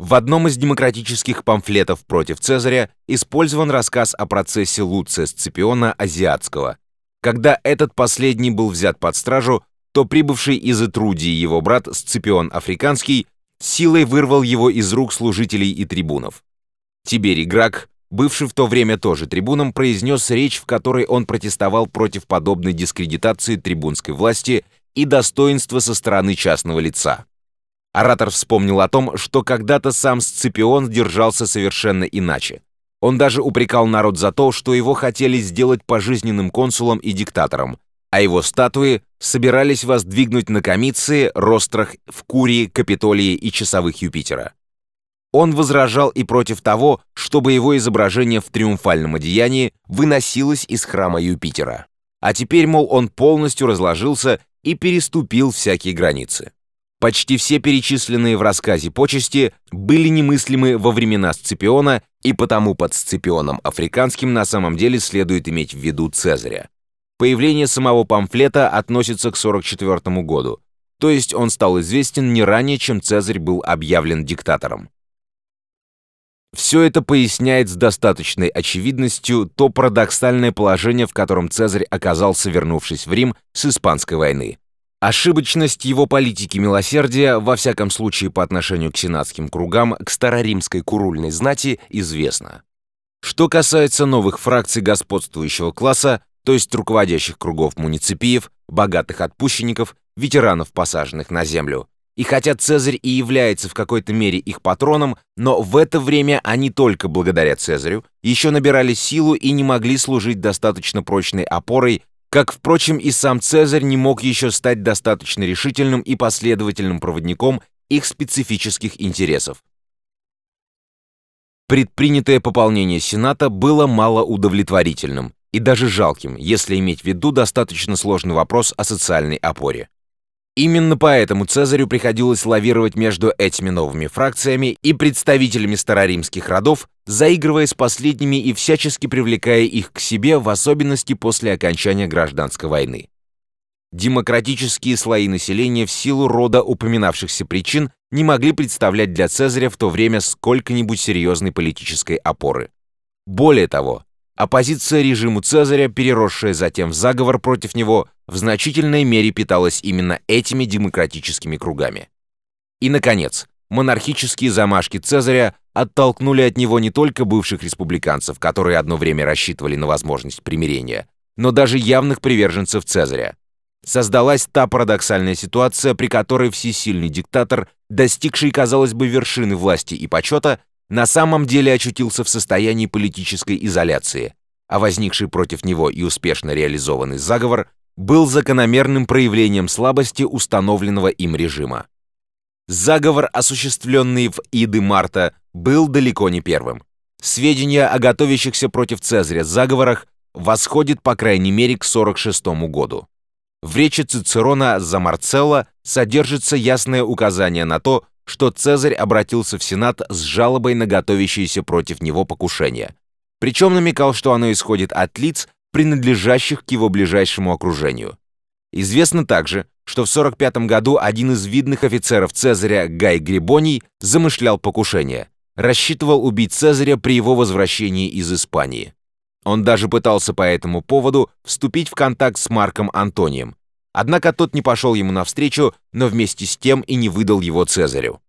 В одном из демократических памфлетов против Цезаря использован рассказ о процессе Луция Сципиона Азиатского. Когда этот последний был взят под стражу, то прибывший из Этрудии его брат Сципион Африканский силой вырвал его из рук служителей и трибунов. Тиберий Грак, бывший в то время тоже трибуном, произнес речь, в которой он протестовал против подобной дискредитации трибунской власти и достоинства со стороны частного лица. Оратор вспомнил о том, что когда-то сам Сципион держался совершенно иначе. Он даже упрекал народ за то, что его хотели сделать пожизненным консулом и диктатором, а его статуи собирались воздвигнуть на Комиции, Рострах, в Курии, Капитолии и Часовых Юпитера. Он возражал и против того, чтобы его изображение в триумфальном одеянии выносилось из храма Юпитера. А теперь, мол, он полностью разложился и переступил всякие границы. Почти все перечисленные в рассказе почести были немыслимы во времена Сципиона, и потому под Сципионом Африканским на самом деле следует иметь в виду Цезаря. Появление самого памфлета относится к 44 году, то есть он стал известен не ранее, чем Цезарь был объявлен диктатором. Все это поясняет с достаточной очевидностью то парадоксальное положение, в котором Цезарь оказался, вернувшись в Рим с Испанской войны. Ошибочность его политики милосердия, во всяком случае по отношению к сенатским кругам, к староримской курульной знати, известна. Что касается новых фракций господствующего класса, то есть руководящих кругов муниципиев, богатых отпущенников, ветеранов, посаженных на землю, и хотя Цезарь и является в какой-то мере их патроном, но в это время они только благодаря Цезарю еще набирали силу и не могли служить достаточно прочной опорой как, впрочем, и сам Цезарь не мог еще стать достаточно решительным и последовательным проводником их специфических интересов. Предпринятое пополнение Сената было малоудовлетворительным и даже жалким, если иметь в виду достаточно сложный вопрос о социальной опоре. Именно поэтому Цезарю приходилось лавировать между этими новыми фракциями и представителями староримских родов, заигрывая с последними и всячески привлекая их к себе, в особенности после окончания гражданской войны. Демократические слои населения в силу рода упоминавшихся причин не могли представлять для Цезаря в то время сколько-нибудь серьезной политической опоры. Более того, Оппозиция режиму Цезаря, переросшая затем в заговор против него, в значительной мере питалась именно этими демократическими кругами. И, наконец, монархические замашки Цезаря оттолкнули от него не только бывших республиканцев, которые одно время рассчитывали на возможность примирения, но даже явных приверженцев Цезаря. Создалась та парадоксальная ситуация, при которой всесильный диктатор, достигший, казалось бы, вершины власти и почета, на самом деле очутился в состоянии политической изоляции, а возникший против него и успешно реализованный заговор был закономерным проявлением слабости установленного им режима. Заговор, осуществленный в Иды Марта, был далеко не первым. Сведения о готовящихся против Цезаря заговорах восходят по крайней мере к 46 году. В речи Цицерона за Марцелла содержится ясное указание на то, что Цезарь обратился в Сенат с жалобой на готовящееся против него покушение. Причем намекал, что оно исходит от лиц, принадлежащих к его ближайшему окружению. Известно также, что в 45 году один из видных офицеров Цезаря, Гай Грибоний, замышлял покушение, рассчитывал убить Цезаря при его возвращении из Испании. Он даже пытался по этому поводу вступить в контакт с Марком Антонием, Однако тот не пошел ему навстречу, но вместе с тем и не выдал его Цезарю.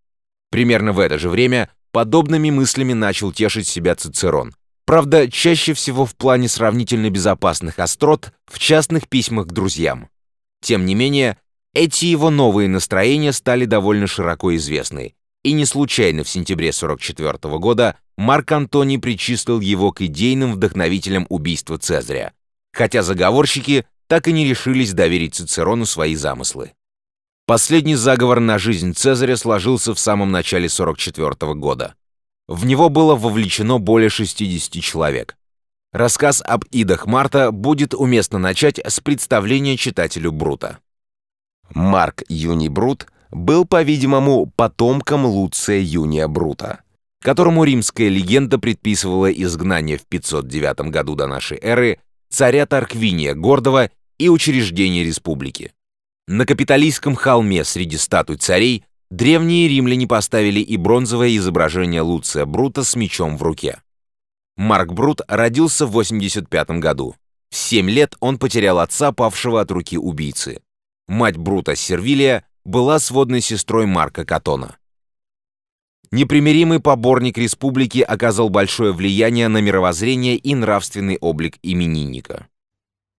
Примерно в это же время подобными мыслями начал тешить себя Цицерон. Правда, чаще всего в плане сравнительно безопасных острот в частных письмах к друзьям. Тем не менее, эти его новые настроения стали довольно широко известны, и не случайно в сентябре 44 -го года Марк Антоний причислил его к идейным вдохновителям убийства Цезаря, хотя заговорщики так и не решились доверить Цицерону свои замыслы. Последний заговор на жизнь Цезаря сложился в самом начале 44 года. В него было вовлечено более 60 человек. Рассказ об идах Марта будет уместно начать с представления читателю Брута. Марк Юний Брут был, по-видимому, потомком Луция Юния Брута, которому римская легенда предписывала изгнание в 509 году до нашей эры царя Тарквиния Гордого и учреждения республики. На капиталистском холме среди статуй царей Древние римляне поставили и бронзовое изображение Луция Брута с мечом в руке. Марк Брут родился в 85 году. В 7 лет он потерял отца, павшего от руки убийцы. Мать Брута Сервилия была сводной сестрой Марка Катона. Непримиримый поборник республики оказал большое влияние на мировоззрение и нравственный облик именинника.